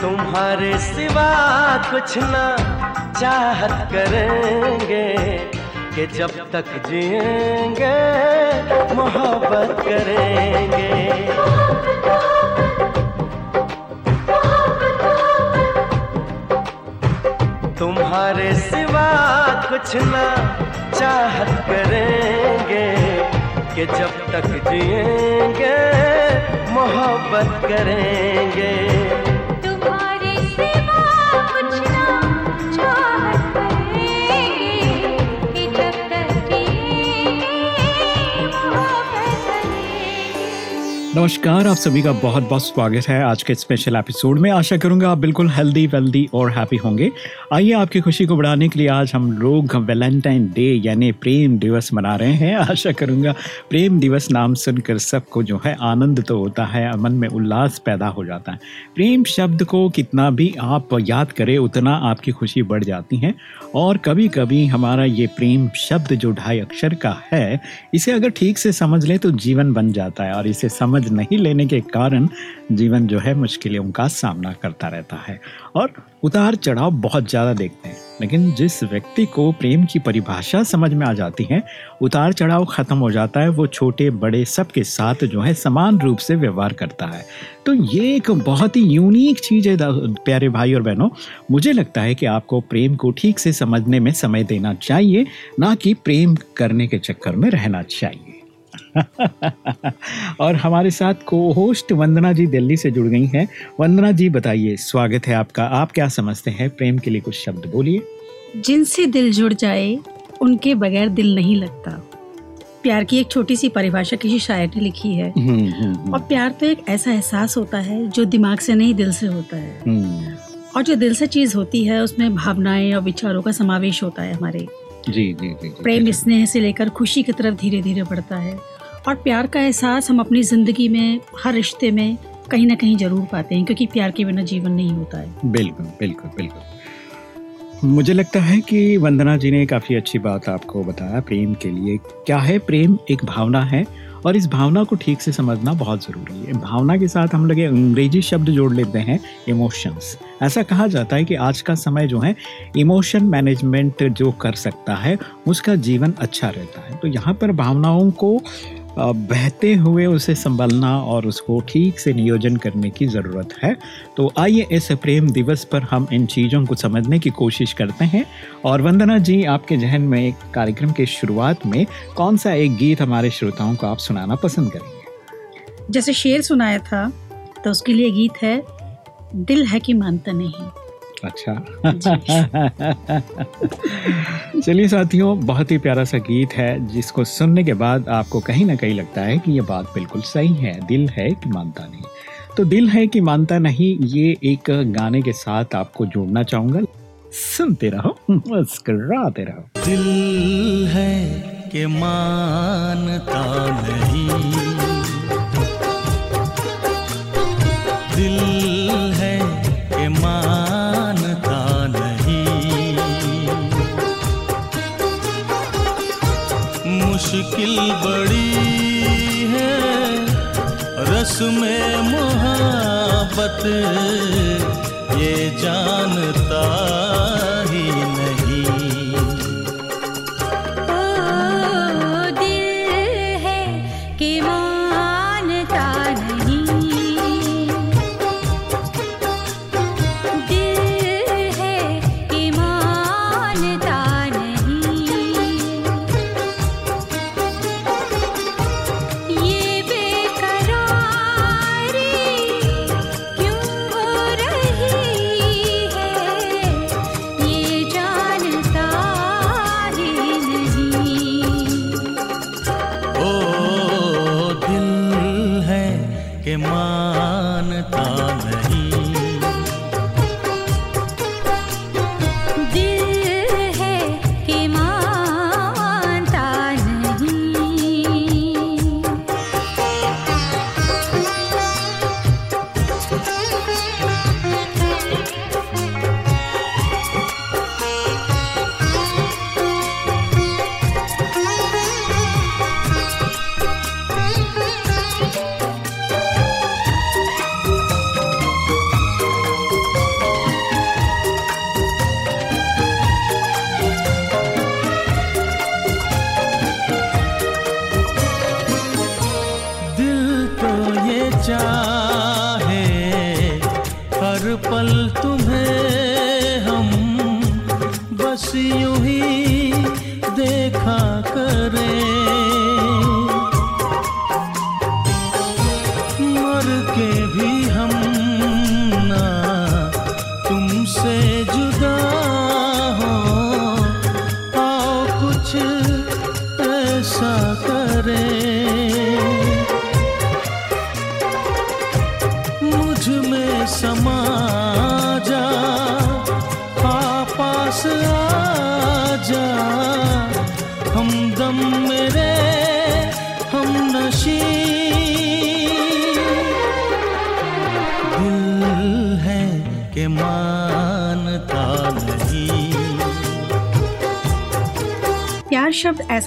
तुम्हारे सिवा कुछ ना चाहत करेंगे कि जब तक जिएँगे, मोहब्बत करेंगे। तुम्हारे सिवा कुछ ना चाहत करेंगे कि जब तक जिएँगे, मोहब्बत करेंगे। नमस्कार, आप सभी का बहुत बहुत स्वागत है आज के स्पेशल एपिसोड में। आशा करूँगा आप बिल्कुल हेल्दी वेल्दी और हैप्पी होंगे। आइए आपकी खुशी को बढ़ाने के लिए आज हम लोग वैलेंटाइन डे यानी प्रेम दिवस मना रहे हैं। आशा करूँगा प्रेम दिवस नाम सुनकर सबको जो है आनंद तो होता है, मन में उल्लास पैदा हो जाता है। प्रेम शब्द को कितना भी आप याद करें, उतना आपकी खुशी बढ़ जाती है। और कभी कभी हमारा ये प्रेम शब्द जो ढाई अक्षर का है, इसे अगर ठीक से समझ लें तो जीवन बन जाता है और इसे समझ नहीं लेने के कारण जीवन जो है मुश्किलों का सामना करता रहता है। और उतार चढ़ाव बहुत ज़्यादा देखते हैं। लेकिन जिस व्यक्ति को प्रेम की परिभाषा समझ में आ जाती है, उतार चढ़ाव खत्म हो जाता है, वो छोटे, बड़े सबके साथ जो है समान रूप से व्यवहार करता है। तो ये एक बहुत ही यूनिक चीज़ है प्यारे भाई और बहनों। मुझे लगता है कि आपको प्रेम को ठीक से समझने में समय देना चाहिए, ना कि प्रेम करने के चक्कर में रहना चाहिए। और हमारे साथ को होस्ट वंदना जी दिल्ली से जुड़ गई हैं। वंदना जी बताइए स्वागत है आपका। आप क्या समझते हैं? प्रेम के लिए कुछ शब्द बोलिए। जिनसे दिल जुड़ जाए उनके बगैर दिल नहीं लगता। प्यार की एक छोटी सी परिभाषा किसी शायर ने लिखी है। हम्म, हम्म, और प्यार तो एक ऐसा एहसास होता है जो दिमाग से नहीं दिल से होता है। हम्म, और जो दिल से चीज़ होती है उसमें भावनाएँ और विचारों का समावेश होता है हमारे। जी जी जी जी, प्रेम स्नेह से लेकर खुशी की तरफ़ धीरे धीरे बढ़ता है। और प्यार का एहसास हम अपनी ज़िंदगी में, हर रिश्ते में कहीं ना कहीं ज़रूर पाते हैं, क्योंकि प्यार के बिना जीवन नहीं होता है। बिल्कुल बिल्कुल बिल्कुल। मुझे लगता है कि वंदना जी ने काफ़ी अच्छी बात आपको बताया, प्रेम के लिए। क्या है? प्रेम एक भावना है, और इस भावना को ठीक से समझना बहुत ज़रूरी है। भावना के साथ हम लोग अंग्रेज़ी शब्द जोड़ लेते हैं इमोशंस ऐसा कहा जाता है कि आज का समय जो है इमोशन मैनेजमेंट जो कर सकता है, उसका जीवन अच्छा रहता है। तो यहाँ पर भावनाओं को बहते हुए उसे संभालना और उसको ठीक से नियोजन करने की ज़रूरत है। तो आइए इस प्रेम दिवस पर हम इन चीज़ों को समझने की कोशिश करते हैं। और वंदना जी, आपके जहन में एक कार्यक्रम के शुरुआत में कौन सा एक गीत हमारे श्रोताओं को आप सुनाना पसंद करेंगे? जैसे शेर सुनाया था तो उसके लिए गीत है, दिल है कि मानता नहीं। अच्छा। चलिए साथियों, बहुत ही प्यारा सा गीत है, जिसको सुनने के बाद आपको कहीं ना कहीं लगता है कि ये बात बिल्कुल सही है, दिल है कि मानता नहीं। तो दिल है कि मानता नहीं, ये एक गाने के साथ आपको जोड़ना चाहूँगा। सुनते रहो, मुस्कुराते रहो। दिल है कि मानता नहीं। दिल है कि मानता मुश्किल बड़ी है। रस में मोहब्बत ये जानता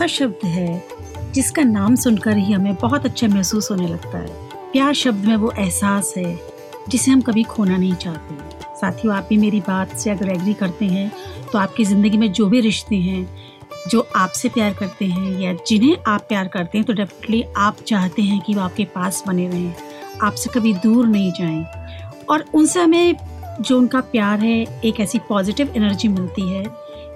ऐसा शब्द है जिसका नाम सुनकर ही हमें बहुत अच्छा महसूस होने लगता है। प्यार शब्द में वो एहसास है जिसे हम कभी खोना नहीं चाहते। साथियों, आप भी मेरी बात से अगर एग्री करते हैं तो आपकी ज़िंदगी में जो भी रिश्ते हैं, जो आपसे प्यार करते हैं या जिन्हें आप प्यार करते हैं तो डेफिनेटली आप चाहते हैं कि वो आपके पास बने रहें, आपसे कभी दूर नहीं जाएँ। और उनसे हमें जो उनका प्यार है, एक ऐसी पॉजिटिव एनर्जी मिलती है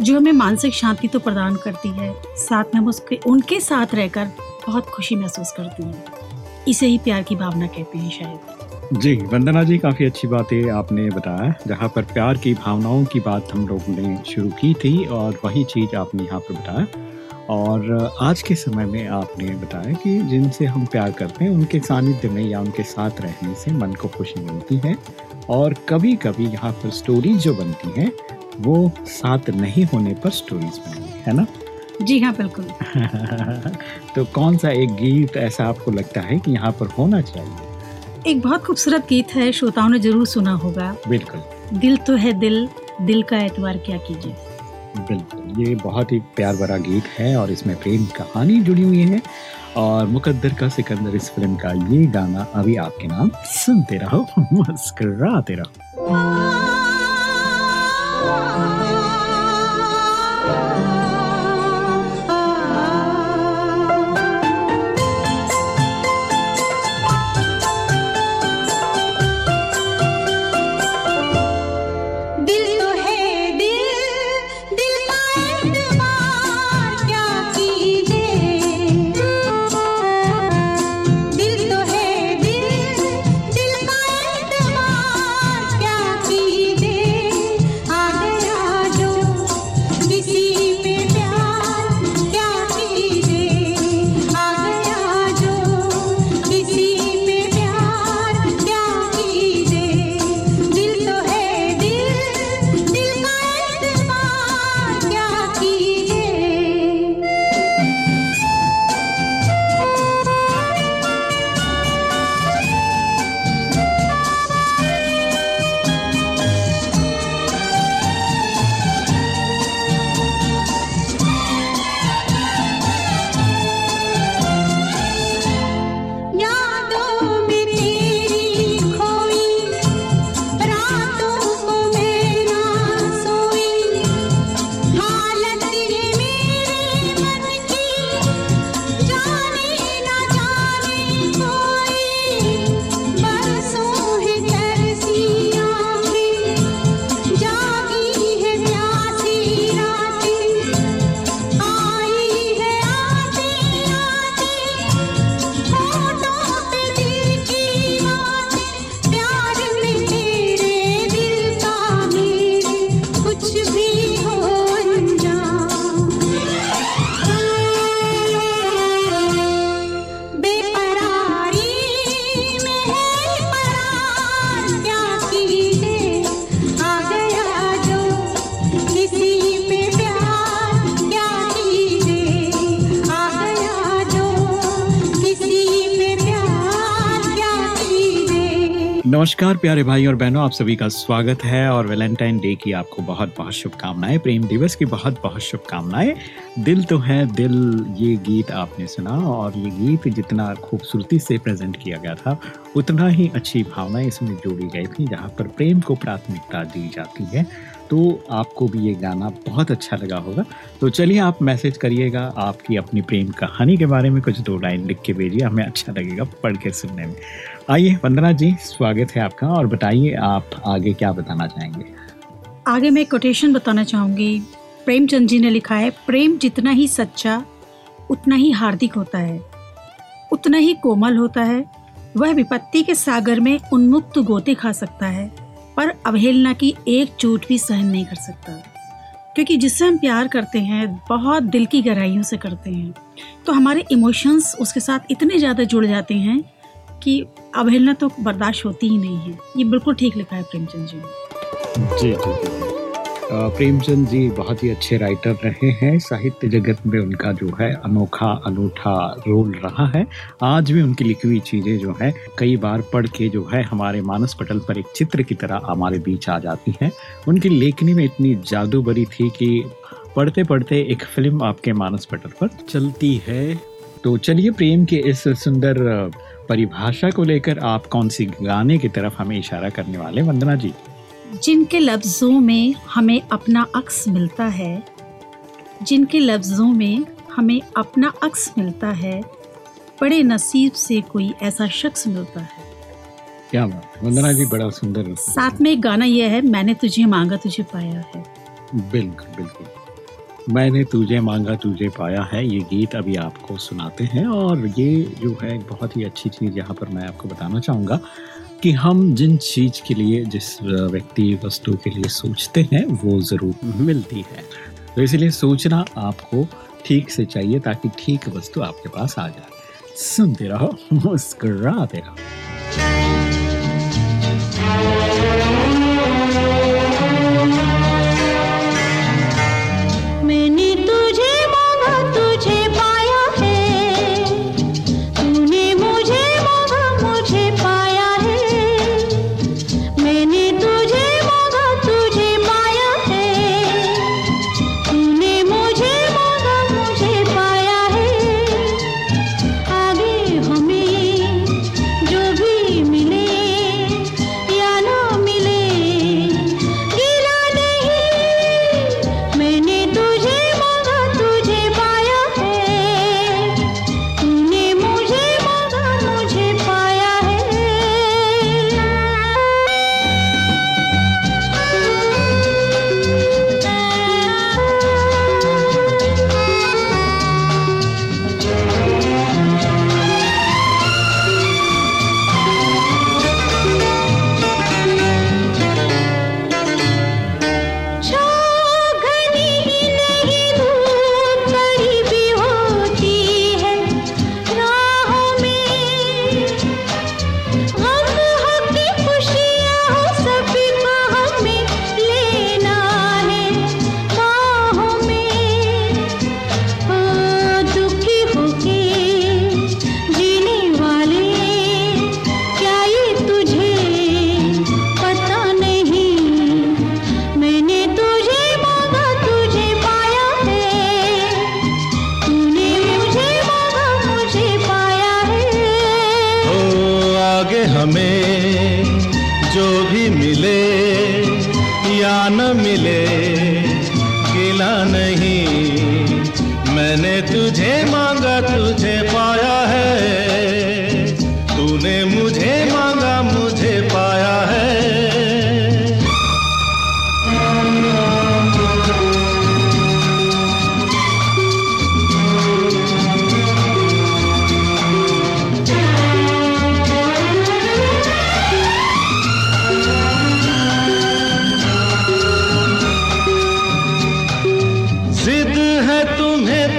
जो हमें मानसिक शांति तो प्रदान करती है, साथ में हम उसके, उनके साथ रहकर बहुत खुशी महसूस करते हैं। इसे ही प्यार की भावना कहते हैं शायद। जी, वंदना जी, काफ़ी अच्छी बातें आपने बताया, जहाँ पर प्यार की भावनाओं की बात हम लोगों ने शुरू की थी और वही चीज़ आपने यहाँ पर बताया। और आज के समय में आपने बताया कि जिनसे हम प्यार करते हैं, उनके सानिध्य में या उनके साथ रहने से मन को खुशी मिलती है और कभी कभी यहाँ पर स्टोरीज जो बनती हैं वो साथ नहीं होने पर स्टोरीज बनेंगी है ना? जी हाँ बिल्कुल। तो कौन सा एक गीत ऐसा आपको लगता है कि यहाँ पर होना चाहिए? एक बहुत खूबसूरत गीत है श्रोताओं ने ज़रूर सुना होगा। बिल्कुल। दिल तो है दिल दिल का एतवार क्या कीजिए? बिल्कुल ये बहुत ही प्यार भरा गीत है और इसमें प्रेम कहानी जुड़ी हुई है और मुकद्दर का सिकंदर इस फ़िल्म का ये गाना अभी आपके नाम सुनते रहो मुस्कराते रहो। नमस्कार, प्यारे भाई और बहनों, आप सभी का स्वागत है और वैलेंटाइन डे की आपको बहुत बहुत शुभकामनाएँ, प्रेम दिवस की बहुत बहुत शुभकामनाएँ। दिल तो है दिल, ये गीत आपने सुना और ये गीत जितना खूबसूरती से प्रेजेंट किया गया था, उतना ही अच्छी भावनाएँ इसमें जोड़ी गई थी, जहाँ पर प्रेम को प्राथमिकता दी जाती है। तो आपको भी ये गाना बहुत अच्छा लगा होगा। तो चलिए आप मैसेज करिएगा आपकी अपनी प्रेम कहानी के बारे में कुछ दो लाइन लिख के भेजिए, हमें अच्छा लगेगा पढ़ के सुनने में। आइए, वंदना जी, स्वागत है आपका और बताइए आप आगे क्या बताना चाहेंगे? आगे मैं कोटेशन बताना चाहूँगी। प्रेमचंद जी ने लिखा है, प्रेम जितना ही सच्चा, उतना ही हार्दिक होता है। उतना ही कोमल होता है। वह विपत्ति के सागर में उन्मुक्त गोते खा सकता है, पर अवहेलना की एक चोट भी सहन नहीं कर सकता। क्योंकि जिससे हम प्यार करते हैं, बहुत दिल की गहराइयों से करते हैं। तो हमारे इमोशंस उसके साथ इतने ज़्यादा जुड़ जाते हैं कि अवहेलना तो बर्दाश्त होती ही नहीं है। ये बिल्कुल ठीक लिखा है प्रेमचंद जी ने। जी जी। प्रेमचंद जी बहुत ही अच्छे राइटर रहे हैं। साहित्य जगत में उनका जो है अनोखा, अनूठा रोल रहा है। आज भी उनकी लिखी हुई चीज़ें जो है, कई बार पढ़ के जो है हमारे मानस पटल पर एक चित्र की तरह हमारे बीच आ जाती हैं। उनकी लेखनी में इतनी जादू भरी थी कि पढ़ते पढ़ते एक फ़िल्म आपके मानस पटल पर चलती है। तो चलिए प्रेम के इस सुंदर परिभाषा को लेकर आप कौन सी गाने की तरफ़ हमें इशारा करने वाले वंदना जी। जिनके लफ्ज़ों में हमें अपना अक्स मिलता है जिनके लफ्ज़ों में हमें अपना अक्स मिलता है बड़े नसीब से कोई ऐसा शख्स मिलता है। क्या बात वंदना जी बड़ा सुंदर साथ में एक गाना यह है मैंने तुझे मांगा तुझे पाया है। बिल्कुल बिल्कुल। मैंने तुझे मांगा, तुझे पाया है। ये गीत अभी आपको सुनाते हैं और ये जो है बहुत ही अच्छी चीज़ यहाँ पर मैं आपको बताना चाहूँगा कि हम जिन चीज़ के लिए, जिस व्यक्ति वस्तु के लिए सोचते हैं, वो ज़रूर मिलती है। तो इसलिए सोचना आपको ठीक से चाहिए ताकि ठीक वस्तु आपके पास आ जाए। सुनते रहो, मुस्कुराते रहो।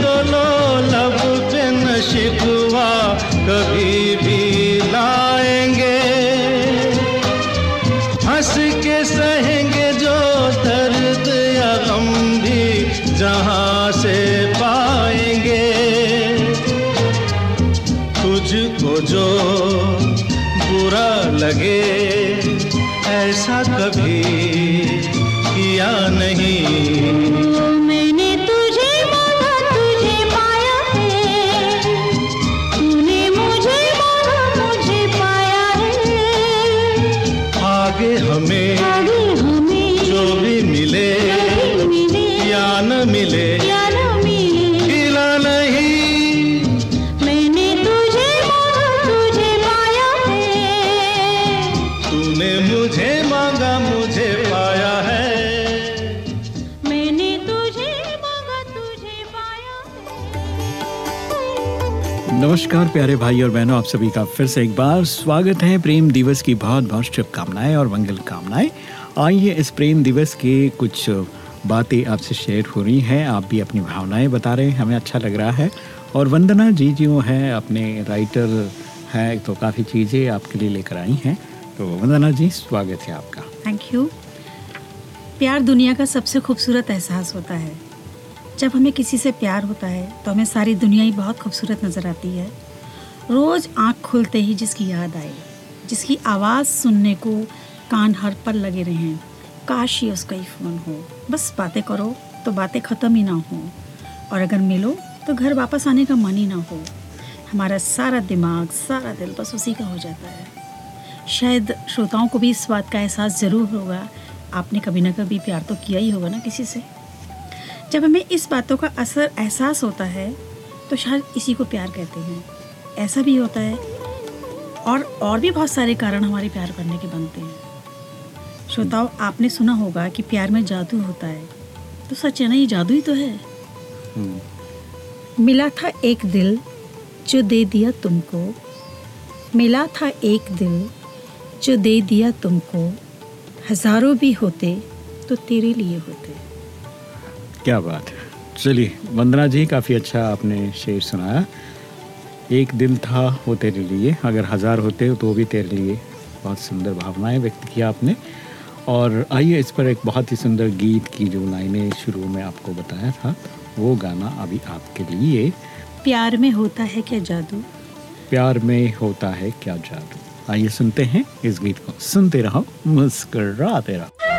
तो लब से न कभी भी। नमस्कार, प्यारे भाई और बहनों, आप सभी का फिर से एक बार स्वागत है प्रेम दिवस की बहुत बहुत शुभकामनाएँ और मंगल कामनाएँ। आइए इस प्रेम दिवस के कुछ बातें आपसे शेयर हो रही हैं। आप भी अपनी भावनाएँ बता रहे हैं, हमें अच्छा लग रहा है। और वंदना जी जो है, अपने राइटर है तो काफ़ी चीज़ें आपके लिए लेकर आई हैं। तो वंदना जी, स्वागत है आपका। थैंक यू प्यार दुनिया का सबसे खूबसूरत एहसास होता है। जब हमें किसी से प्यार होता है तो हमें सारी दुनिया ही बहुत खूबसूरत नज़र आती है। रोज़ आँख खुलते ही जिसकी याद आए, जिसकी आवाज़ सुनने को कान हर पल लगे रहें, काश ही उसका ही फ़ोन हो। बस बातें करो तो बातें ख़त्म ही ना हो। और अगर मिलो तो घर वापस आने का मन ही ना हो। हमारा सारा दिमाग, सारा दिल बस उसी का हो जाता है। शायद श्रोताओं को भी इस बात का एहसास ज़रूर होगा, आपने कभी ना कभी प्यार तो किया ही होगा ना किसी से? जब हमें इस बातों का असर एहसास होता है तो शायद इसी को प्यार कहते हैं। ऐसा भी होता है और और भी बहुत सारे कारण हमारे प्यार करने के बनते हैं। श्रोताओं आपने सुना होगा कि प्यार में जादू होता है। तो सच है ना ये जादू ही तो है। हम्म, मिला था एक दिल जो दे दिया तुमको। मिला था एक दिल जो दे दिया तुमको। हज़ारों भी होते तो तेरे लिए होते। क्या बात है। चलिए वंदना जी काफ़ी अच्छा आपने शेर सुनाया। एक दिल था वो तेरे लिए अगर हज़ार होते तो भी तेरे लिए। बहुत सुंदर भावनाएँ व्यक्त किया आपने। और आइए इस पर एक बहुत ही सुंदर गीत की जो लाइनें शुरू में आपको बताया था वो गाना अभी आपके लिए। प्यार में होता है क्या जादू? प्यार में होता है क्या जादू? आइए सुनते हैं इस गीत को। सुनते रहो मुस्कराते रहो।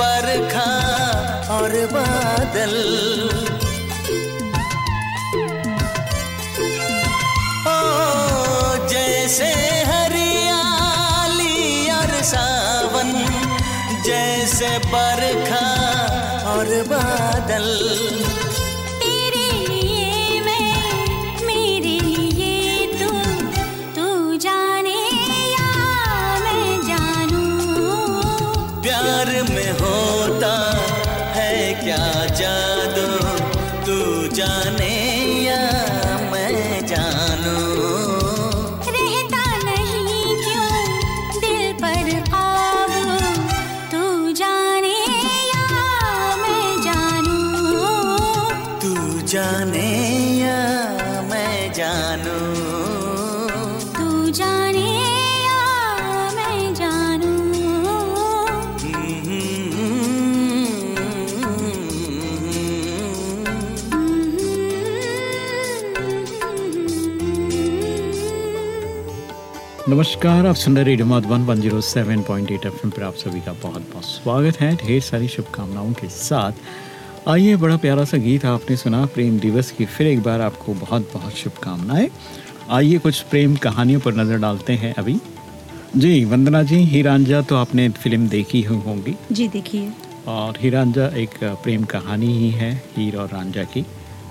बरखा और बादल। ओ जैसे हरियाली और सावन जैसे बरखा और बादल। नमस्कार आप सुन रहे radio Madhuban one zero seven point eight F पर आप सभी का बहुत बहुत स्वागत है। ढेर सारी शुभकामनाओं के साथ। आइए बड़ा प्यारा सा गीत आपने सुना प्रेम दिवस की फिर एक बार आपको बहुत बहुत शुभकामनाएँ। आइए कुछ प्रेम कहानियों पर नज़र डालते हैं अभी। जी वंदना जी हीरांजा तो आपने फ़िल्म देखी हुई होंगी। जी देखिए और हीरांजा एक प्रेम कहानी ही है हीर और रांझा की।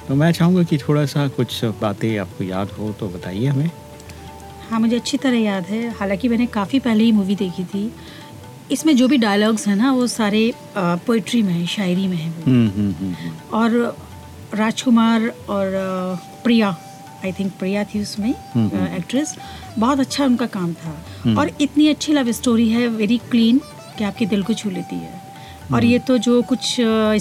तो मैं चाहूँगा कि थोड़ा सा कुछ बातें आपको याद हो तो बताइए हमें। हाँ मुझे अच्छी तरह याद है। हालाँकि मैंने काफ़ी पहले ही मूवी देखी थी। इसमें जो भी डायलॉग्स हैं ना वो सारे पोइट्री में है शायरी में है वो। हम्म हम्म हम्म। और राजकुमार और प्रिया आई थिंक प्रिया थी उसमें एक्ट्रेस बहुत अच्छा उनका काम था। और इतनी अच्छी लव स्टोरी है वेरी क्लीन कि आपके दिल को छू लेती है। और ये तो जो कुछ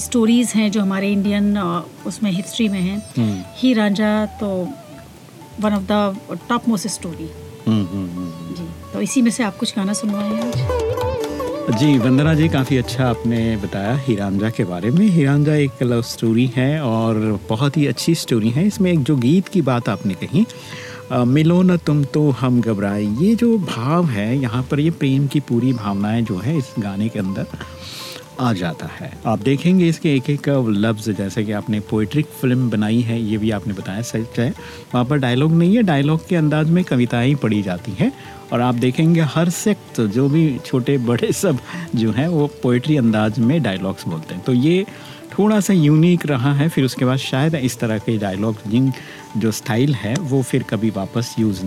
स्टोरीज हैं जो हमारे इंडियन उसमें हिस्ट्री में हैं। ही रांझा तो one of the top most story. जी तो इसी में से आप कुछ गाना सुनवाएँ आज? जी वंदना जी काफ़ी अच्छा आपने बताया हीरांजा के बारे में। हीरांजा एक लव स्टोरी है और बहुत ही अच्छी स्टोरी है। इसमें एक जो गीत की बात आपने कही मिलो न तुम तो हम घबराए। ये जो भाव है यहाँ पर ये प्रेम की पूरी भावनाएँ जो है इस गाने के अंदर आ जाता है। आप देखेंगे इसके एक एक लफ्ज़, जैसे कि आपने पोइट्रिक फ़िल्म बनाई है, ये भी आपने बताया, सच है। वहाँ पर डायलॉग नहीं है डायलॉग के अंदाज में कविताएँ पढ़ी जाती हैं। और आप देखेंगे हर सेक्ट जो भी छोटे, बड़े सब जो हैं, वो पोइट्री अंदाज में डायलॉग्स बोलते हैं। तो ये थोड़ा सा यूनिक रहा है, फिर उसके बाद शायद इस तरह के डायलॉग जिन, जो स्टाइल है, वो फिर कभी वापस यूज़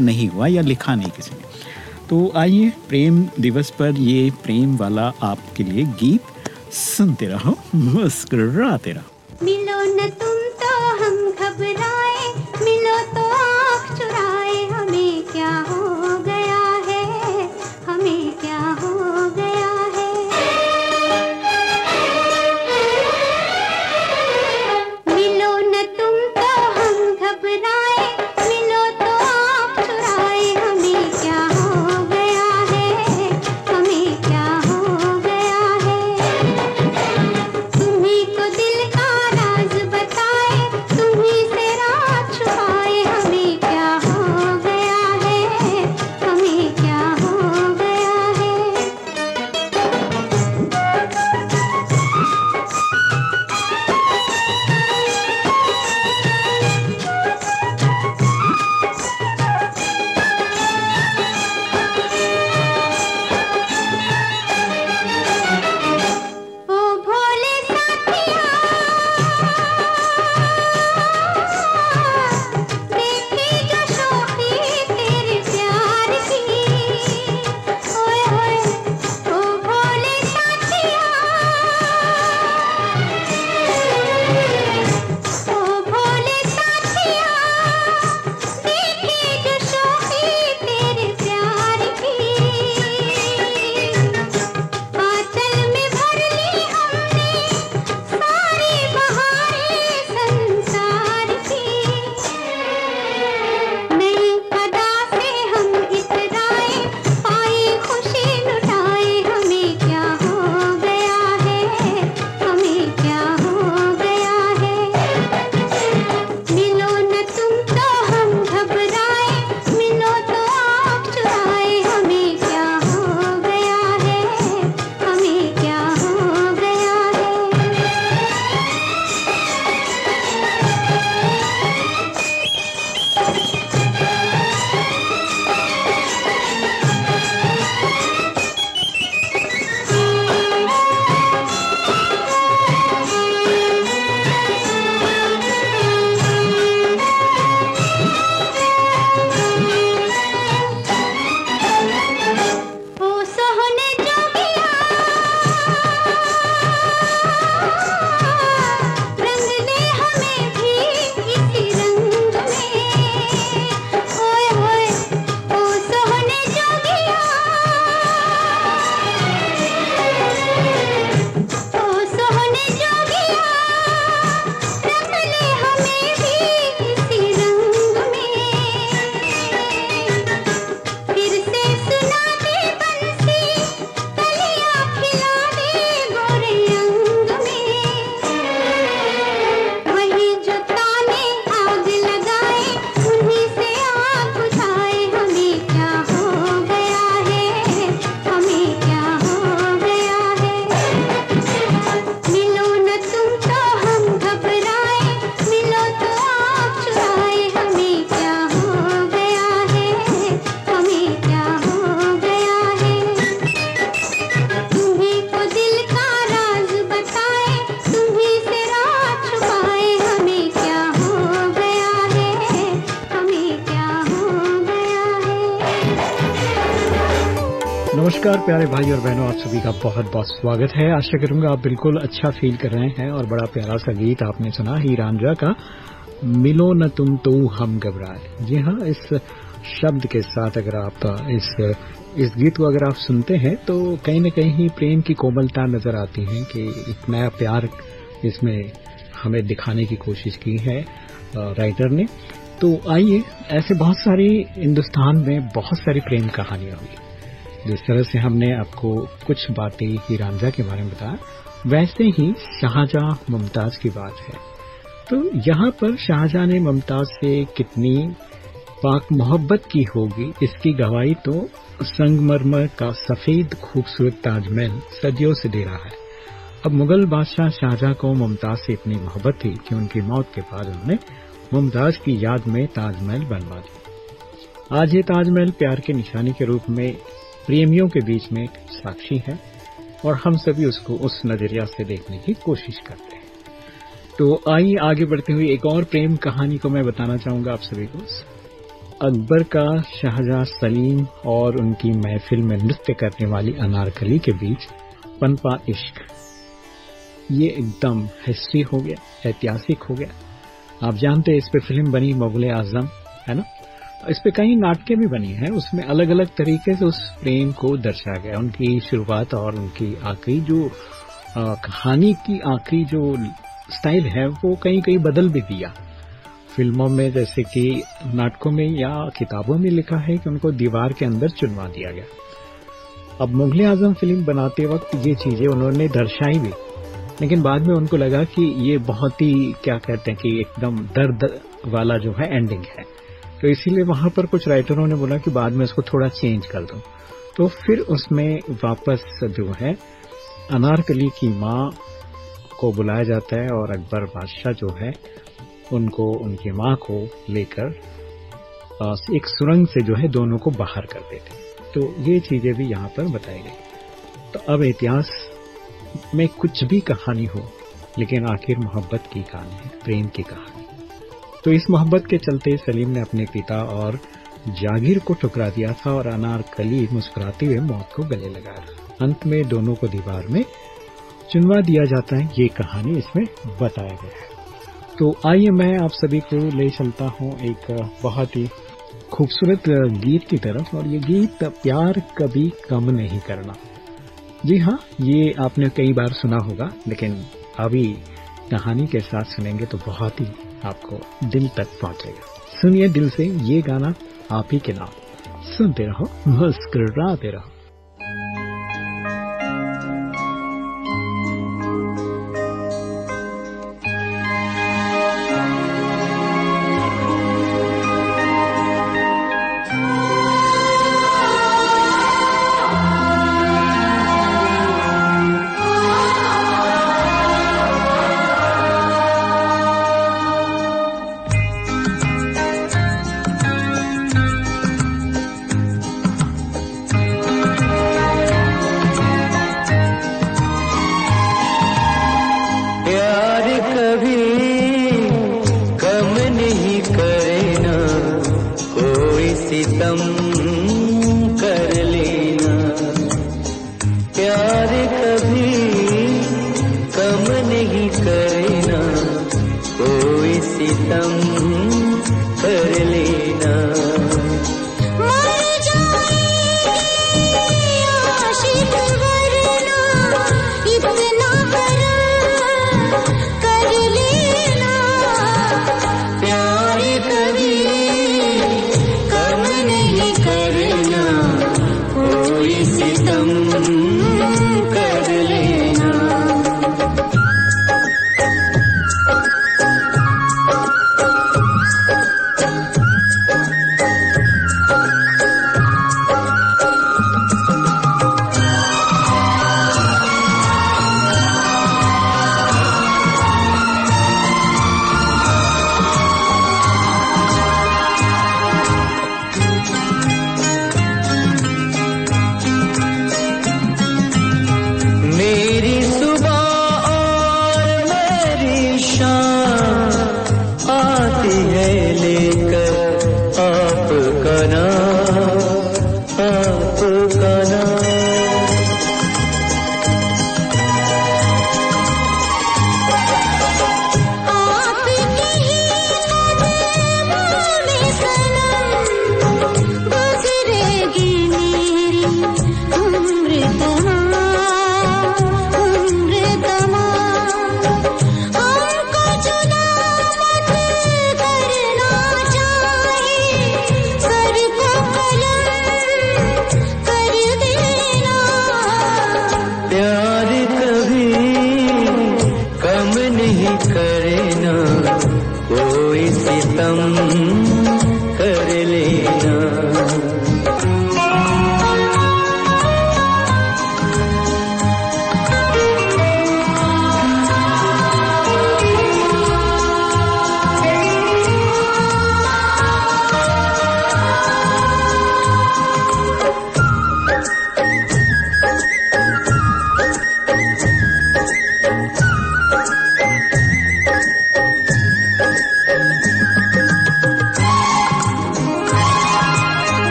नहीं हुआ या लिखा नहीं किसी ने। तो आइए प्रेम दिवस पर ये प्रेम वाला आपके लिए गीत सुनते रहो, मुस्कुराते रहो। मिलो न तुम तो हम घबराए भाई और बहनों, आप सभी का बहुत बहुत स्वागत है। आशा करूँगा आप बिल्कुल अच्छा फील कर रहे हैं और बड़ा प्यारा सा गीत आपने सुना ही, रांझा का, मिलो न तुम तो हम घबराए। जी हाँ इस शब्द के साथ अगर आप, इस इस गीत को अगर आप सुनते हैं तो कहीं न कहीं प्रेम की कोमलता नज़र आती है कि एक नया प्यार इसमें हमें दिखाने की कोशिश की है राइटर ने। तो आइए, ऐसे बहुत सारी हिंदुस्तान में बहुत सारी प्रेम कहानियाँ हुई। जिस तरह से हमने आपको कुछ बातें ही रांझा के बारे में बताया, वैसे ही शाहजहां मुमताज़ की बात है। तो यहाँ पर शाहजहां ने मुमताज़ से कितनी पाक मोहब्बत की होगी, इसकी गवाही तो संगमरमर का सफ़ेद खूबसूरत ताजमहल सदियों से दे रहा है। अब मुगल बादशाह शाहजहां को मुमताज़ से इतनी मोहब्बत थी कि उनकी मौत के बाद उन्होंने मुमताज़ की याद में ताजमहल बनवा दिया आज ये ताजमहल प्यार के निशानी के रूप में प्रेमियों के बीच में साक्षी है और हम सभी उसको उस नज़रिया से देखने की कोशिश करते हैं। तो आइए आगे बढ़ते हुए एक और प्रेम कहानी को मैं बताना चाहूँगा आप सभी को। अकबर का शाहजहां सलीम और उनकी महफिल में नृत्य करने वाली अनारकली के बीच पनपा इश्क। ये एकदम हिस्ट्री हो गया, ऐतिहासिक हो गया। आप जानते हैं इस पे फ़िल्म बनी मुगल आज़म, है ना? इस पे कई नाटकें भी बनी हैं। उसमें अलग अलग तरीके से उस प्रेम को दर्शाया गया उनकी शुरुआत और उनकी आखिरी जो कहानी की आखिरी जो स्टाइल है, वो कहीं कहीं बदल भी दिया। फ़िल्मों में जैसे कि नाटकों में या किताबों में लिखा है कि उनको दीवार के अंदर चुनवा दिया गया। अब मुगल आज़म फ़िल्म बनाते वक्त ये चीज़ें उन्होंने दर्शाई भी। लेकिन बाद में उनको लगा कि ये बहुत ही, क्या कहते हैं कि एकदम दर्द वाला जो है एंडिंग है। तो इसीलिए वहाँ पर कुछ राइटरों ने बोला कि बाद में इसको थोड़ा चेंज कर दो। तो फिर उसमें वापस जो है, अनारकली की माँ को बुलाया जाता है और अकबर बादशाह जो है, उनको, उनकी माँ को लेकर एक सुरंग से जो है दोनों को बाहर कर देते तो ये चीज़ें भी यहाँ पर बताई गई। तो अब इतिहास में कुछ भी कहानी हो, लेकिन आखिर मोहब्बत की कहानी है, प्रेम की कहानी। तो इस मोहब्बत के चलते सलीम ने अपने पिता और जागीर को ठुकरा दिया था और अनारकली मुस्कुराते हुए मौत को गले लगाया अंत में दोनों को दीवार में चुनवा दिया जाता है। ये कहानी इसमें बताया गया है। तो आइए मैं आप सभी को ले चलता हूँ एक बहुत ही खूबसूरत गीत की तरफ़ और ये गीत प्यार कभी कम नहीं करना। जी हाँ ये आपने कई बार सुना होगा, लेकिन अभी कहानी के साथ सुनेंगे तो बहुत ही आपको दिल तक पहुंचेगा। सुनिए दिल से ये गाना आप ही के नाम। सुनते रहो, मुस्कुराते रहो।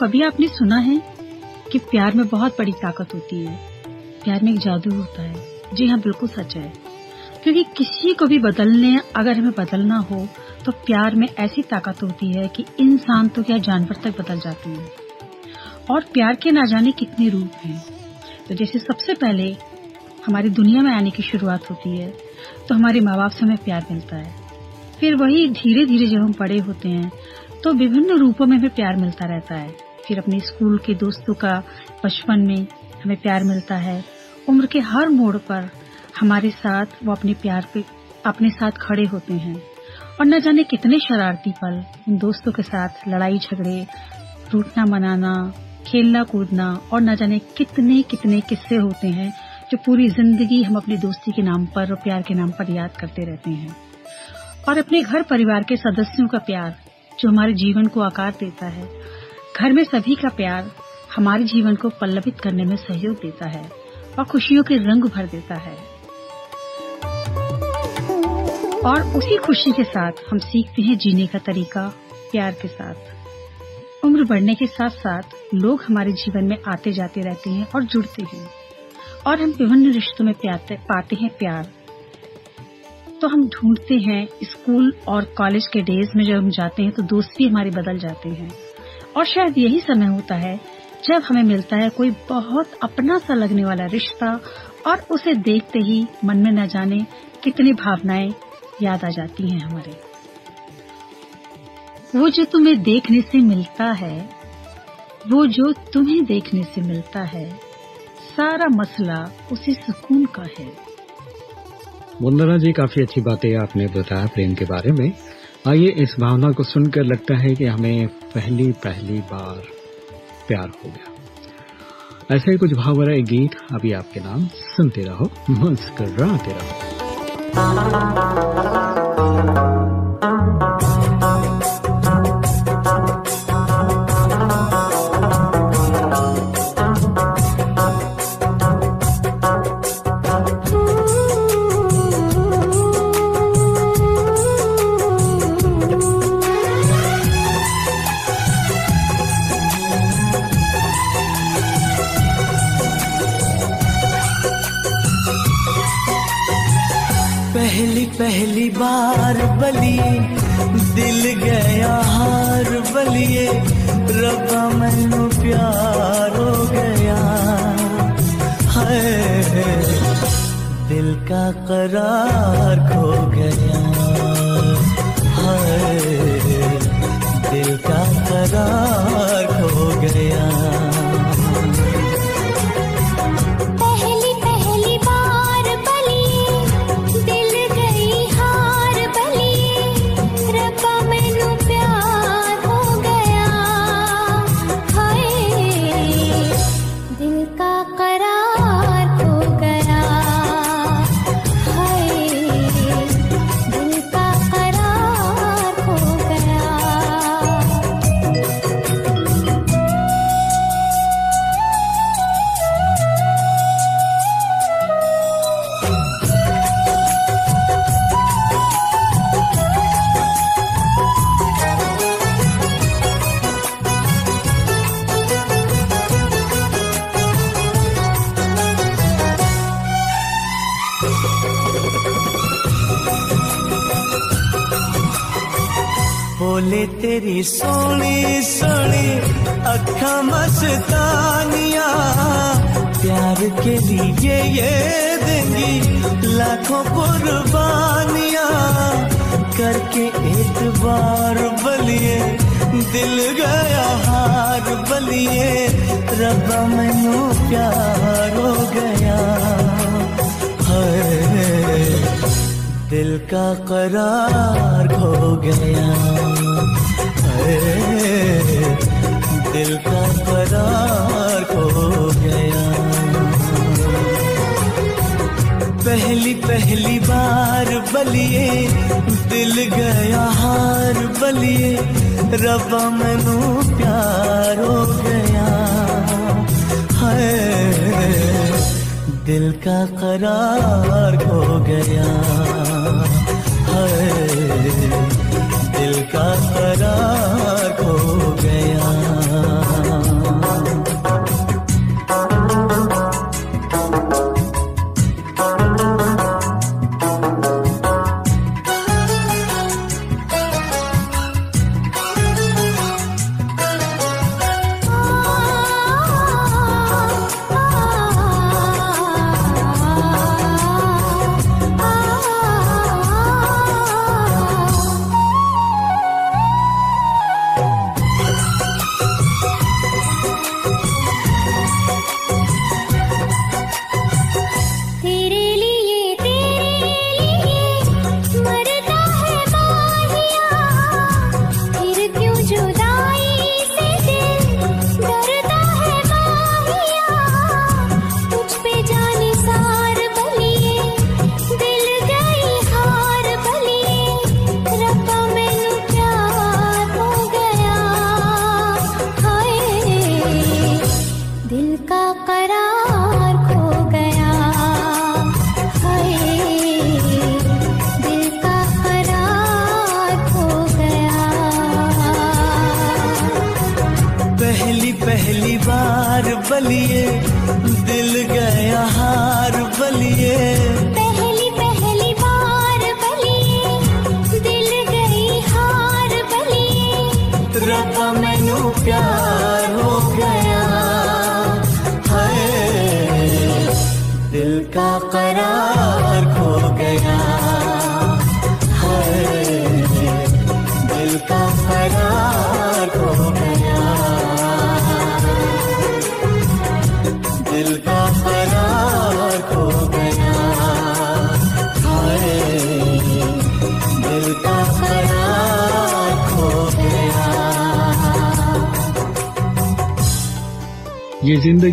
कभी आपने सुना है कि प्यार में बहुत बड़ी ताकत होती है? प्यार में एक जादू होता है। जी हाँ बिल्कुल सच है। क्योंकि किसी को भी बदलने, अगर हमें बदलना हो तो प्यार में ऐसी ताकत होती है कि इंसान तो क्या जानवर तक बदल जाते हैं। और प्यार के ना जाने कितने रूप हैं। तो जैसे सबसे पहले हमारी दुनिया में आने की शुरुआत होती है तो हमारे माँ बाप से हमें प्यार मिलता है। फिर वही धीरे धीरे जब हम बड़े होते हैं तो विभिन्न रूपों में हमें प्यार मिलता रहता है। फिर अपने स्कूल के दोस्तों का बचपन में हमें प्यार मिलता है। उम्र के हर मोड़ पर हमारे साथ वो अपने प्यार पे, अपने साथ खड़े होते हैं। और न जाने कितने शरारती पल उन दोस्तों के साथ लड़ाई झगड़े, रूठना मनाना, खेलना कूदना, और न जाने कितने कितने किस्से होते हैं, जो पूरी ज़िंदगी हम अपनी दोस्ती के नाम पर और प्यार के नाम पर याद करते रहते हैं। और अपने घर परिवार के सदस्यों का प्यार, जो हमारे जीवन को आकार देता है घर में सभी का प्यार हमारे जीवन को पल्लवित करने में सहयोग देता है और खुशियों के रंग भर देता है। और उसी खुशी के साथ हम सीखते हैं जीने का तरीका, प्यार के साथ। उम्र बढ़ने के साथ साथ लोग हमारे जीवन में आते जाते रहते हैं और जुड़ते हैं। और हम विभिन्न रिश्तों में पाते हैं प्यार। तो हम ढूंढते हैं स्कूल और कॉलेज के डेज़ में जब हम जाते हैं तो दोस्त भी हमारे बदल जाते हैं। और शायद यही समय होता है जब हमें मिलता है कोई बहुत अपना सा लगने वाला रिश्ता और उसे देखते ही मन में न जाने कितनी भावनाएँ याद आ जाती हैं हमारे। वो जो तुम्हें देखने से मिलता है, वो जो तुम्हें देखने से मिलता है, सारा मसला उसी सुकून का है। वंदना जी, काफ़ी अच्छी बातें आपने बताया प्रेम के बारे में। आइए इस भावना को सुनकर लगता है कि हमें पहली पहली बार प्यार हो गया। ऐसे ही कुछ भाव भरा गीत, अभी आपके नाम सुनते रहो, मुस्कराते रहो। का करार खो गया।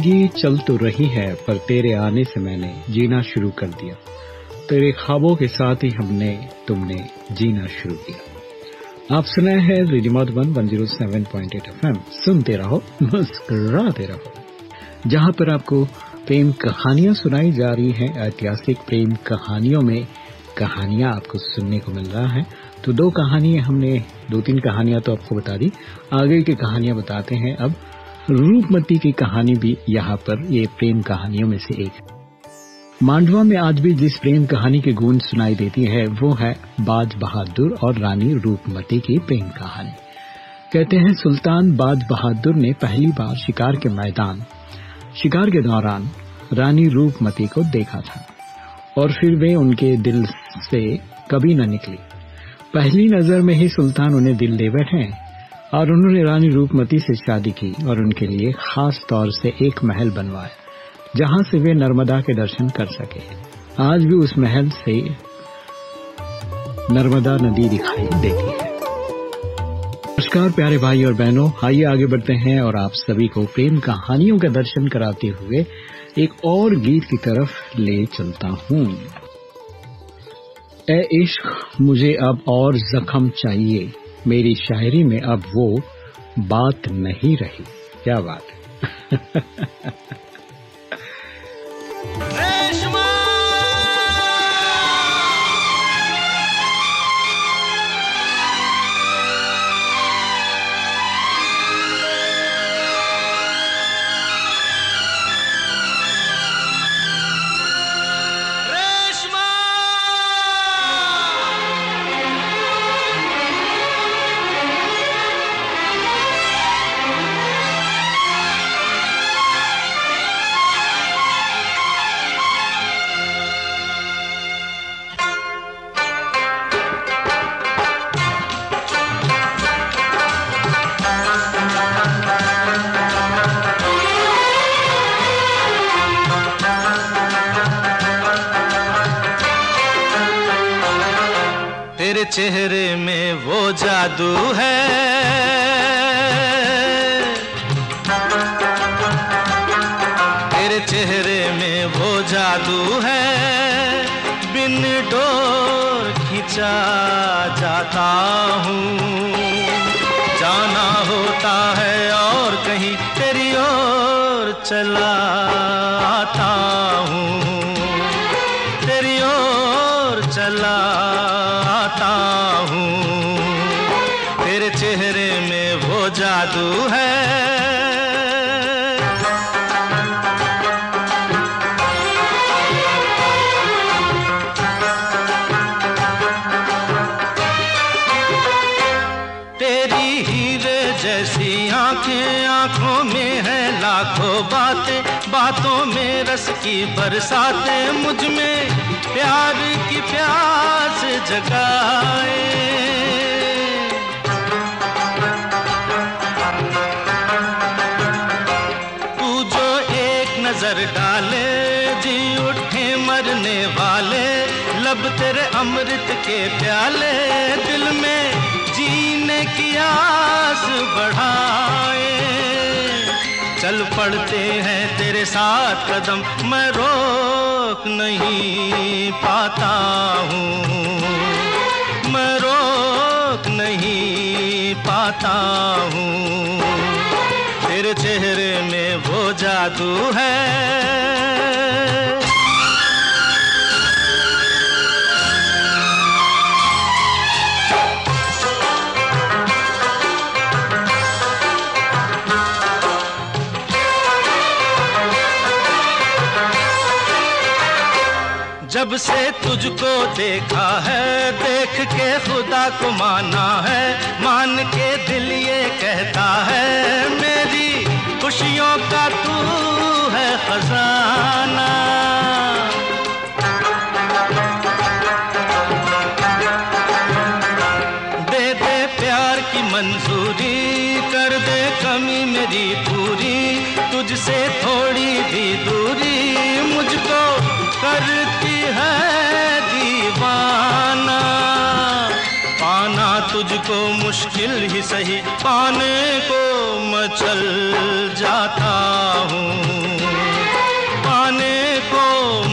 ज़िंदगी चल तो रही है, पर तेरे आने से मैंने जीना शुरू कर दिया। तेरे ख्वाबों के साथ ही हमने, तुमने जीना शुरू किया। आप सुना है remote one one zero seven point eight F M सुनते रहो, मुस्कराते रहो। जहाँ पर आपको प्रेम कहानियाँ सुनाई जा रही हैं, ऐतिहासिक प्रेम कहानियों में कहानियाँ आपको सुनने को मिल रहा है। तो दो कहानियाँ हमने, दो तीन कहानियाँ तो आपको बता दी। आगे की कहानियाँ बताते हैं अब। रूपमती की कहानी भी यहाँ पर, ये प्रेम कहानियों में से एक है। मांडवा में आज भी जिस प्रेम कहानी की गूंज सुनाई देती है, वो है बाज बहादुर और रानी रूपमती की प्रेम कहानी। कहते हैं, सुल्तान बाज बहादुर ने पहली बार शिकार के मैदान, शिकार के दौरान रानी रूपमती को देखा था और फिर वे उनके दिल से कभी न निकली। पहली नज़र में ही सुल्तान उन्हें दिल दे बैठे और उन्होंने रानी रूपमती से शादी की और उनके लिए खास तौर से एक महल बनवाया, जहाँ से वे नर्मदा के दर्शन कर सके। आज भी उस महल से नर्मदा नदी दिखाई देती है। नमस्कार, प्यारे भाई और बहनों। आइए आगे बढ़ते हैं और आप सभी को प्रेम कहानियों का दर्शन कराते हुए एक और गीत की तरफ़ ले चलता हूँ। ए इश्क, मुझे अब और जख्म चाहिए। मेरी शायरी में अब वो बात नहीं रही। क्या बात तेरे चेहरे में वो जादू है। तेरे चेहरे में वो जादू है। बिन डोर खींचा जाता हूँ। जाना होता है और कहीं तेरी ओर चला जादू है। तेरी हीरे जैसी आँखें आँखों में है, लाखों बातें बातों में रस की बरसातें मुझमें प्यार की प्यास जगाए। तेरे अमृत के प्याले दिल में जीने की आस बढ़ाए। चल पड़ते हैं तेरे साथ कदम, मैं रोक नहीं पाता हूँ। मैं रोक नहीं पाता हूँ। तेरे चेहरे में वो जादू है। जब से तुझको देखा है, देख के खुदा को माना है, मान के दिल ये कहता है, मेरी खुशियों का तू है खजाना। दे दे प्यार की मंजूरी, कर दे कमी मेरी पूरी, तुझसे थोड़ी भी दूरी तुझको मुश्किल ही सही पाने को मचल जाता हूँ। पाने को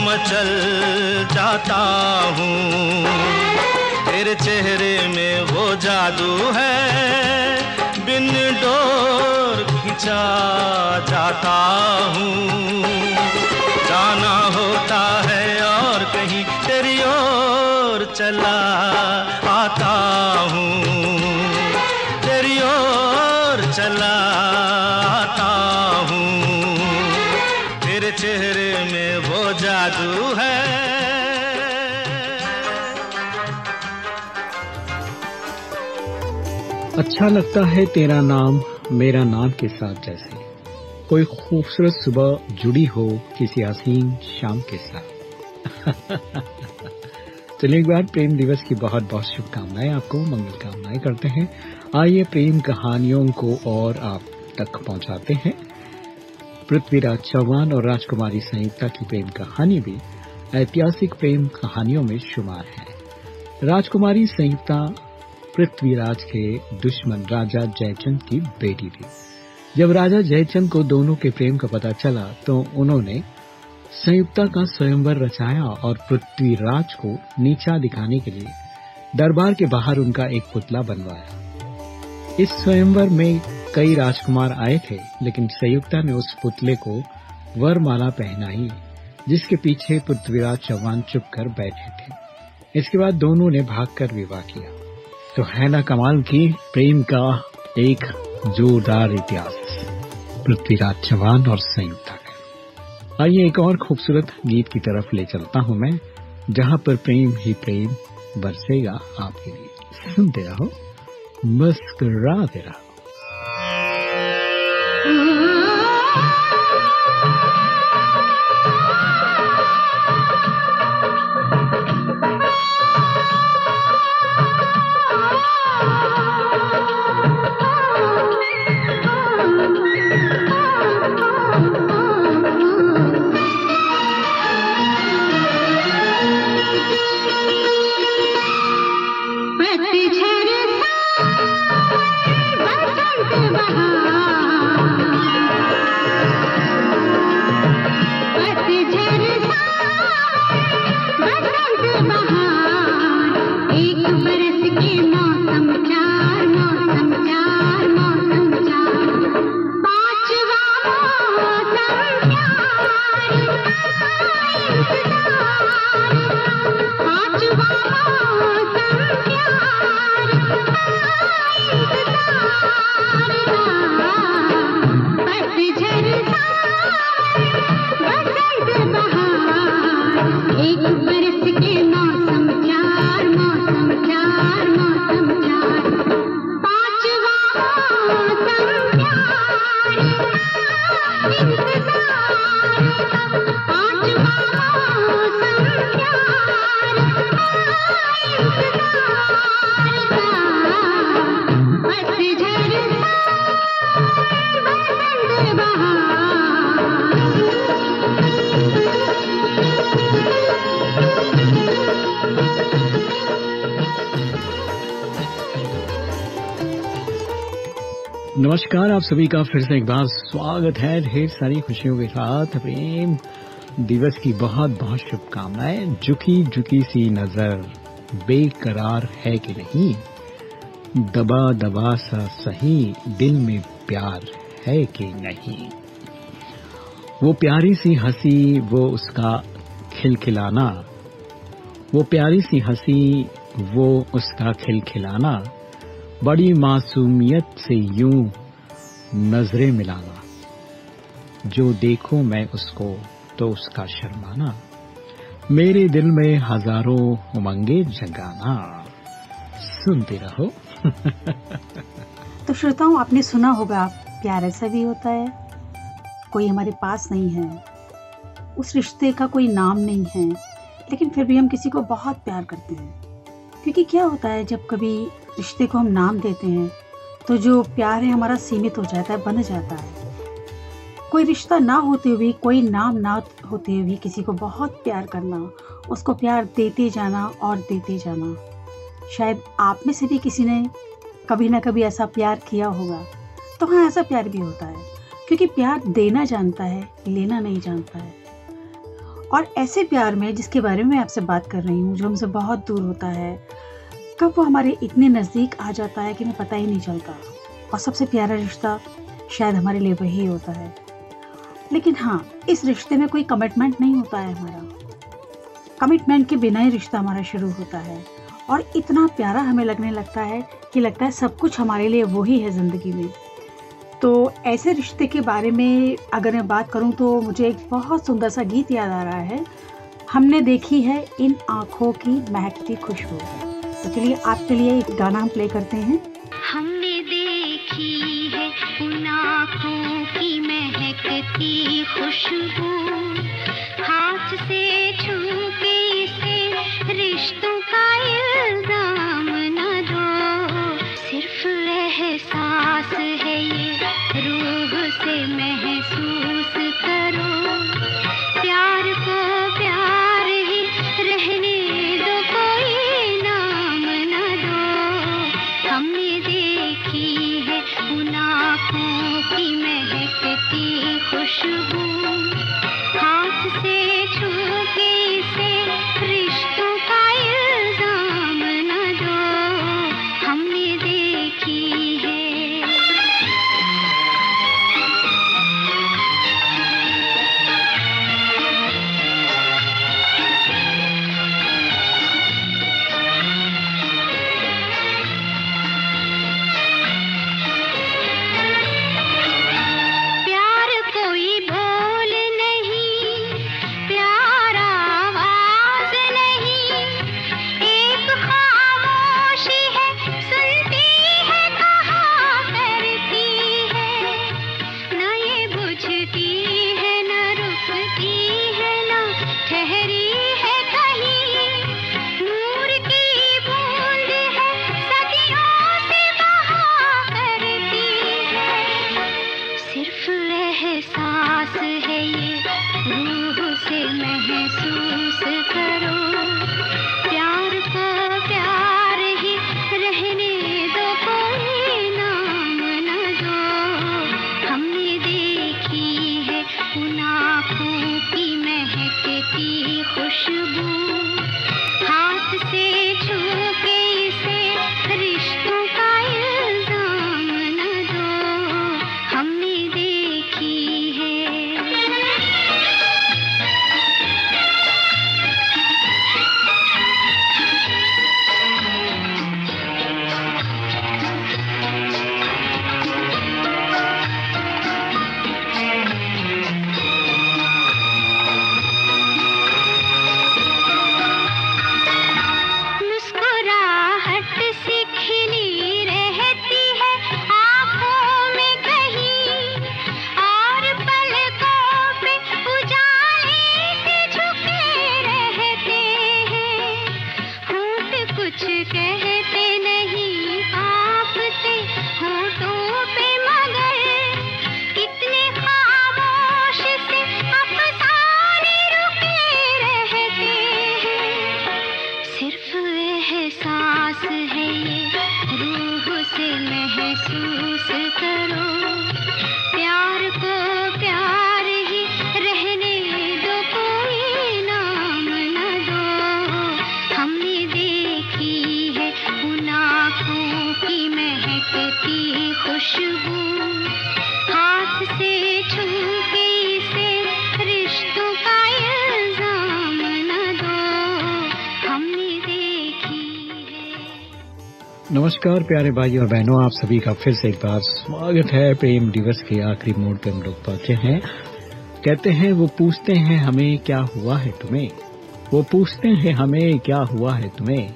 मचल जाता हूँ। तेरे चेहरे में वो जादू है, बिन डोर खिंचा जाता हूँ। जाना होता है और कहीं तेरी ओर चला आता अच्छा लगता है तेरा नाम मेरा नाम के साथ जैसे। कोई खूबसूरत सुबह जुड़ी हो किसी हसीन शाम के साथ। चलिए एक बार प्रेम दिवस की बहुत बहुत शुभकामनाएँ आपको, मंगल कामनाएँ करते हैं। आइए प्रेम कहानियों को और आप तक पहुंचाते हैं। पृथ्वीराज चौहान और राजकुमारी संयुक्ता की प्रेम कहानी भी ऐतिहासिक प्रेम कहानियों में शुमार है। राजकुमारी संयुक्ता पृथ्वीराज के दुश्मन राजा जयचंद की बेटी थी। जब राजा जयचंद को दोनों के प्रेम का पता चला तो उन्होंने संयुक्ता का स्वयंवर रचाया और पृथ्वीराज को नीचा दिखाने के लिए दरबार के बाहर उनका एक पुतला बनवाया। इस स्वयंवर में कई राजकुमार आए थे, लेकिन संयुक्ता ने उस पुतले को वरमाला पहनाई, जिसके पीछे पृथ्वीराज चौहान चुप कर बैठे थे। इसके बाद दोनों ने भागकर विवाह किया। तो है ना कमाल की प्रेम का एक जोरदार इतिहास पृथ्वीराज चौहान और संयुक्ता का आइए एक और खूबसूरत गीत की तरफ़ ले चलता हूँ मैं, जहाँ पर प्रेम ही प्रेम बरसेगा आपके लिए। सुनते रहो मुस्कुराते रहो। नमस्कार, आप सभी का फिर से एक बार स्वागत है। ढेर सारी खुशियों के साथ प्रेम दिवस की बहुत बहुत शुभकामनाएँ। झुकी झुकी सी नज़र, बेकरार है कि नहीं? दबा दबा सा सही, दिल में प्यार है कि नहीं? वो प्यारी सी हँसी, वो उसका खिलखिलाना। वो प्यारी सी हँसी, वो उसका खिलखिलाना। बड़ी मासूमियत से यूँ नज़रें मिलाना। जो देखूँ मैं उसको तो उसका शर्माना। मेरे दिल में हज़ारों उमंगे जगाना। सुनते रहो। तो श्रोताओं, आपने सुना होगा, प्यार ऐसा भी होता है। कोई हमारे पास नहीं है। उस रिश्ते का कोई नाम नहीं है। लेकिन फिर भी हम किसी को बहुत प्यार करते हैं। क्योंकि क्या होता है, जब कभी रिश्ते को हम नाम देते हैं तो जो प्यार है हमारा सीमित हो जाता है, बन जाता है। कोई रिश्ता ना होते हुए, कोई नाम ना होते हुए किसी को बहुत प्यार करना, उसको प्यार देते जाना और देते जाना। शायद आप में से भी किसी ने कभी ना कभी ऐसा प्यार किया होगा। तो हाँ ऐसा प्यार भी होता है, क्योंकि प्यार देना जानता है, लेना नहीं जानता है। और ऐसे प्यार में जिसके बारे में मैं आपसे बात कर रही हूँ, जो हमसे बहुत दूर होता है कब वो हमारे इतने नज़दीक आ जाता है कि हमें पता ही नहीं चलता? और सबसे प्यारा रिश्ता शायद हमारे लिए वही होता है। लेकिन हाँ इस रिश्ते में कोई कमिटमेंट नहीं होता है हमारा। कमिटमेंट के बिना ही रिश्ता हमारा शुरू होता है। और इतना प्यारा हमें लगने लगता है कि लगता है सब कुछ हमारे लिए वही है ज़िंदगी में। तो ऐसे रिश्ते के बारे में अगर मैं बात करूँ तो मुझे एक बहुत सुंदर सा गीत याद आ रहा है। हमने देखी है इन आँखों की महकती खुशबू। तो चलिए आपके लिए एक गाना हम प्ले करते हैं। हमने देखी है उन आँखों की महकती खुशबू। see. प्यारे भाई और बहनों, आप सभी का फिर से एक बार स्वागत है प्रेम दिवस के आखिरी मोड़ पर हम लोग पहुँचे हैं। कहते हैं, वो पूछते हैं, हमें क्या हुआ है तुम्हें? वो पूछते हैं, हमें क्या हुआ है तुम्हें?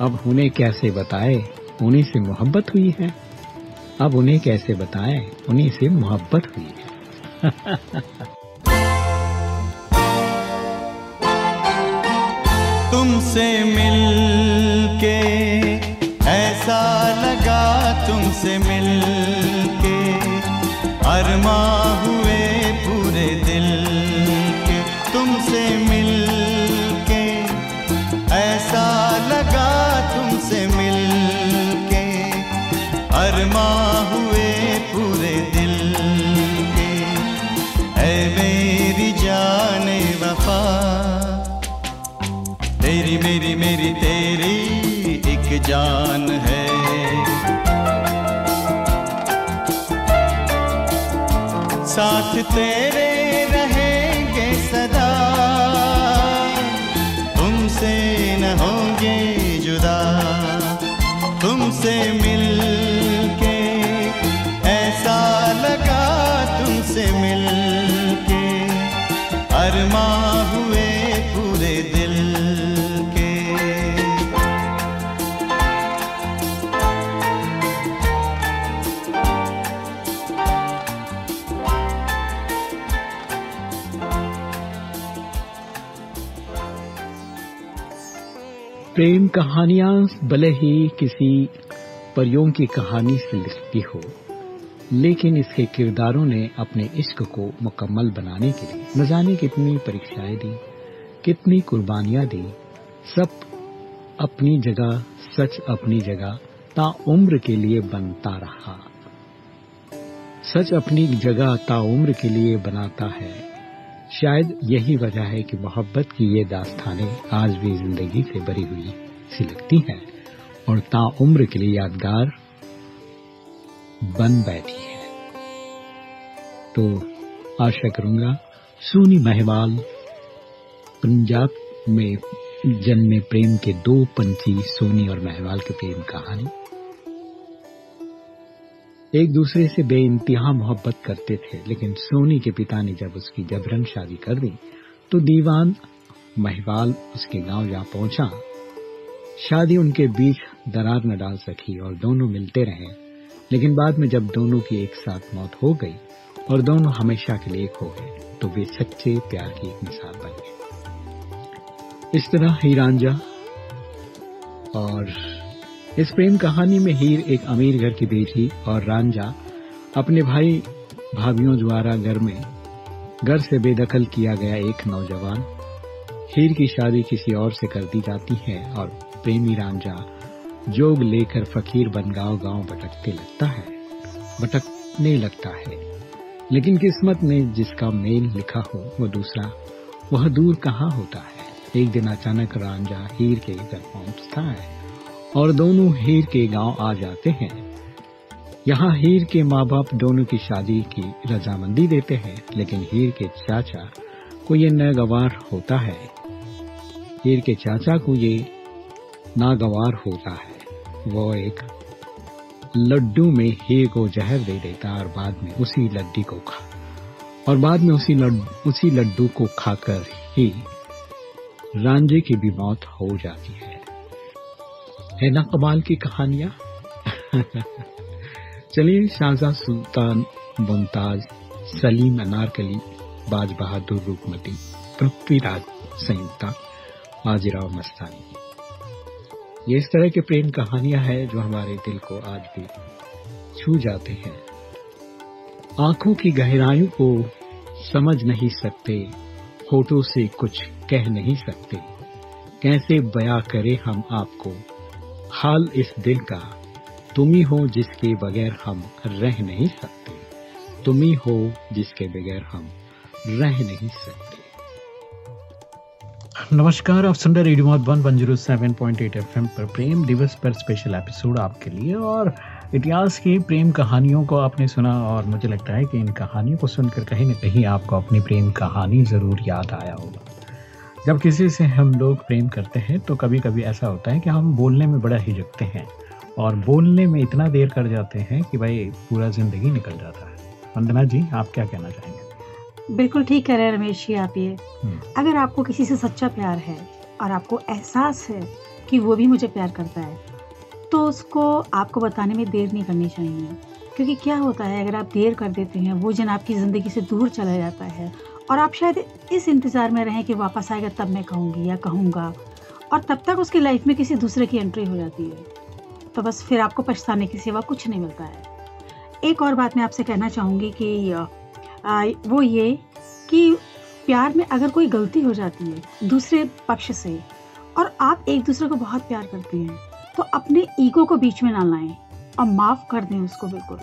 अब उन्हें कैसे बताए? उन्हीं से मोहब्बत हुई है। अब उन्हें कैसे बताए? उन्हीं से मोहब्बत हुई है। से मिलके अरमा हुए पूरे दिल के। तुमसे मिलके ऐसा लगा तुमसे मिलके। अरमा हुए पूरे दिल के। ऐ मेरी जाने वफा। तेरी मेरी मेरी तेरी एक जान साथ तेरे प्रेम कहानियाँ भले ही किसी परियों की कहानी से लिखती हो, लेकिन इसके किरदारों ने अपने इश्क को मुकम्मल बनाने के लिए न जाने कितनी परीक्षाएँ दी, कितनी कुर्बानियाँ दी। सब अपनी जगह, सच अपनी जगह, ता उम्र के लिए बनता रहा। सच अपनी जगह, ता उम्र के लिए बनाता है। शायद यही वजह है कि मोहब्बत की ये दास्तानें आज भी ज़िंदगी से भरी हुई सी लगती हैं और ता उम्र के लिए यादगार बन बैठी है। तो आशा करूँगा सोनी महवाल पंजाब में जन्मे प्रेम के दो पंथी, सोनी और महवाल के प्रेम कहानी एक दूसरे से बेइंतहा मोहब्बत करते थे, लेकिन सोनी के पिता ने जब उसकी जबरन शादी कर दी तो दीवान महिवाल उसके गाँव जा पहुँचा। शादी उनके बीच दरार न डाल सकी और दोनों मिलते रहे। लेकिन बाद में जब दोनों की एक साथ मौत हो गई और दोनों हमेशा के लिए एक हो गए तो वे सच्चे प्यार की एक मिसाल बन गए। इस तरह हीरांजा और इस प्रेम कहानी में हीर एक अमीर घर की बेटी और रांझा अपने भाई भाभीियों द्वारा घर में, घर से बेदखल किया गया एक नौजवान हीर की शादी किसी और से कर दी जाती है और प्रेमी रांझा जोग लेकर फकीर बन गाँव भटकते लगता है, भटकने लगता है। लेकिन किस्मत में जिसका मेल लिखा हो, वो दूसरा, वह दूर कहाँ होता है? एक दिन अचानक रांझा हीर के घर पहुँचता है। और दोनों हीर के गाँव आ जाते हैं। यहाँ हीर के माँ बाप दोनों की शादी की रजामंदी देते हैं, लेकिन हीर के चाचा को ये नागवार होता है। हीर के चाचा को ये नागवार होता है। वो एक लड्डू में हीर को जहर दे देता और बाद में उसी लड्डी को खा, और बाद में उसी लड्डू उसी लड्डू को खाकर ही रांझे की भी मौत हो जाती है। है ना कमाल की कहानियाँ? चलिए शाहजहा सुल्तान मुमताज़, सलीम अनारकली बाज बहादुर रूपमती पृथ्वीराज संयुक्ता बाजीराव मस्तानी। ये इस तरह के प्रेम कहानियाँ हैं जो हमारे दिल को आज भी छू जाते हैं। आँखों की गहराइयों को समझ नहीं सकते, होठों से कुछ कह नहीं सकते। कैसे बया करे हम आपको हाल इस दिल का, तुम ही हो जिसके बगैर हम रह नहीं सकते। तुम ही हो जिसके बगैर हम रह नहीं सकते। नमस्कार, आप सुन रहे radio one one zero seven point eight F पर प्रेम दिवस पर स्पेशल एपिसोड आपके लिए और इतिहास की प्रेम कहानियों को आपने सुना और मुझे लगता है कि इन कहानियों को सुनकर कहीं ना कहीं आपको अपनी प्रेम कहानी ज़रूर याद आया होगा। जब किसी से हम लोग प्रेम करते हैं तो कभी कभी ऐसा होता है कि हम बोलने में बड़ा हिचकते हैं और बोलने में इतना देर कर जाते हैं कि भाई पूरा ज़िंदगी निकल जाता है। वंदना जी आप क्या कहना चाहेंगे? बिल्कुल ठीक कह रहे हैं रमेश जी आप ये। हम्म। अगर आपको किसी से सच्चा प्यार है और आपको एहसास है कि वो भी मुझे प्यार करता है तो उसको आपको बताने में देर नहीं करनी चाहिए। क्योंकि क्या होता है अगर आप देर कर देते हैं वो जन आपकी ज़िंदगी से दूर चला जाता है और आप शायद इस इंतज़ार में रहें कि वापस आएगा तब मैं कहूँगी या कहूँगा। और तब तक उसकी लाइफ में किसी दूसरे की एंट्री हो जाती है। तो बस फिर आपको पछताने की सिवा कुछ नहीं मिलता है। एक और बात मैं आपसे कहना चाहूँगी कि आ, वो ये कि प्यार में अगर कोई गलती हो जाती है दूसरे पक्ष से और आप एक दूसरे को बहुत प्यार करते हैं तो अपने ईगो को बीच में ना लाएँ और माफ़ कर दें उसको बिल्कुल।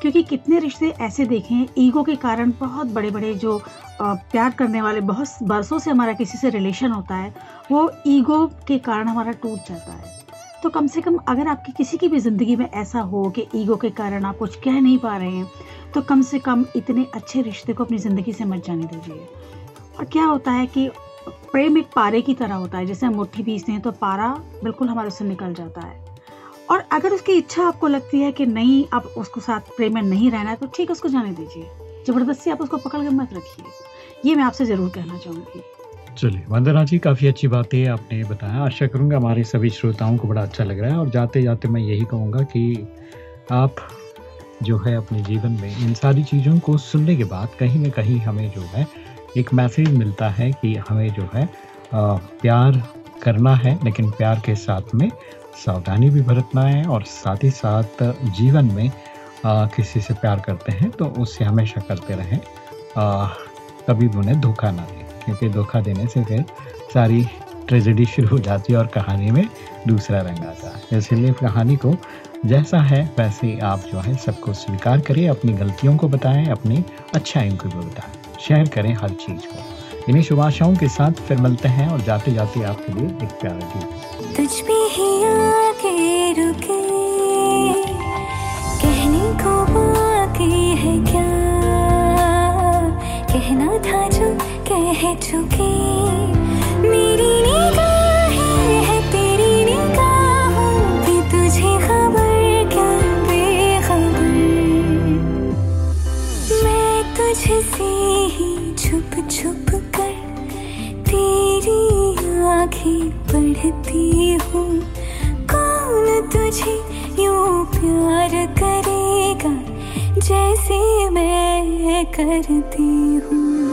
क्योंकि कितने रिश्ते ऐसे देखे, ईगो के कारण बहुत बड़े बड़े जो प्यार करने वाले, बहुत बरसों से हमारा किसी से रिलेशन होता है, वो ईगो के कारण हमारा टूट जाता है। तो कम से कम अगर आपकी किसी की भी ज़िंदगी में ऐसा हो कि ईगो के कारण आप कुछ कह नहीं पा रहे हैं तो कम से कम इतने अच्छे रिश्ते को अपनी ज़िंदगी से मत जाने दीजिए। और क्या होता है कि प्रेम एक पारे की तरह होता है, जैसे हम मुट्ठी पीसते हैं तो पारा बिल्कुल हमारे से निकल जाता है। और अगर उसकी इच्छा आपको लगती है कि नहीं अब उसको साथ प्रेम में नहीं रहना है तो ठीक है, उसको जाने दीजिए। ज़बरदस्ती आप उसको पकड़ के मत रखिए। ये मैं आपसे ज़रूर कहना चाहूँगी। चलिए, वंदना जी, काफ़ी अच्छी बातें आपने बताया। आशा करूँगा हमारे सभी श्रोताओं को बड़ा अच्छा लग रहा है और जाते जाते मैं यही कहूँगा कि आप जो है अपने जीवन में इन सारी चीज़ों को सुनने के बाद कहीं ना कहीं हमें जो है एक मैसेज मिलता है कि हमें जो है प्यार करना है, लेकिन प्यार के साथ में सावधानी भी बरतना है और साथ ही साथ जीवन में आ, किसी से प्यार करते हैं तो उससे हमेशा करते रहें। कभी भी उन्हें धोखा ना दें क्योंकि धोखा देने से फिर सारी ट्रेजेडी शुरू हो जाती है और कहानी में दूसरा रंग आता है। इसीलिए कहानी को जैसा है वैसे आप जो है सबको स्वीकार करें अपनी गलतियों को बताएँ अपनी अच्छाइयों को भी बताएँ। शेयर करें हर चीज़ को। इन्हीं शुभ के साथ फिर मिलते हैं और जाते जाते आपके लिए एक प्यारा गीत तुझ पे ही आके रुके। कहने को बाकी है क्या? कहना था जो कह चुके। प्यार करेगा जैसे मैं करती हूँ।